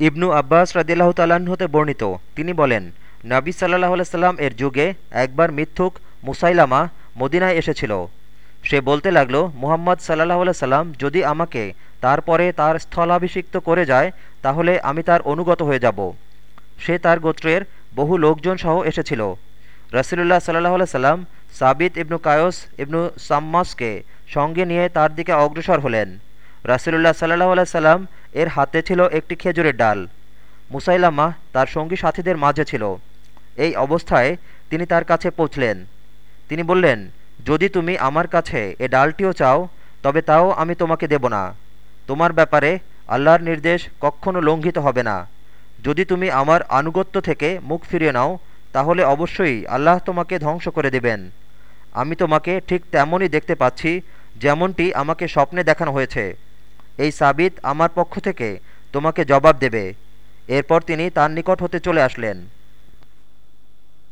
ইবনু আব্বাস রাদিল্লাহ তাল্লাহ্ন হতে বর্ণিত। তিনি বলেন, নাবী সাল্লাহ সাল্লাম এর যুগে একবার মিথ্যুক মুসাইলামা মদিনায় এসেছিল। সে বলতে লাগল, মুহাম্মদ সাল্লাহ সাল্লাম যদি আমাকে তারপরে তার স্থলাভিষিক্ত করে যায়, তাহলে আমি তার অনুগত হয়ে যাব। সে তার গোত্রের বহু লোকজন সহ এসেছিল। রসুলুল্লাহ সাল্লাহ সাল্লাম সাবিত ইবনু কায়স ইবনু সাম্মাসকে সঙ্গে নিয়ে তার দিকে অগ্রসর হলেন। রাসুলুল্লাহ সাল্লাহ আল্লাহ সাল্লাম এর হাতে ছিল একটি খেজুরের ডাল। মুসাইলামা তার সঙ্গী সাথীদের মাঝে ছিল। এই অবস্থায় তিনি তার কাছে পৌঁছলেন। তিনি বললেন, যদি তুমি আমার কাছে এ ডালটিও চাও, তবে তাও আমি তোমাকে দেব না। তোমার ব্যাপারে আল্লাহর নির্দেশ কখনও লঙ্ঘিত হবে না। যদি তুমি আমার আনুগত্য থেকে মুখ ফিরিয়ে নাও, তাহলে অবশ্যই আল্লাহ তোমাকে ধ্বংস করে দেবেন। আমি তোমাকে ঠিক তেমনই দেখতে পাচ্ছি, যেমনটি আমাকে স্বপ্নে দেখানো হয়েছে। এই সাবিত আমার পক্ষ থেকে তোমাকে জবাব দেবে। এরপর তিনি তার নিকট হতে চলে আসলেন।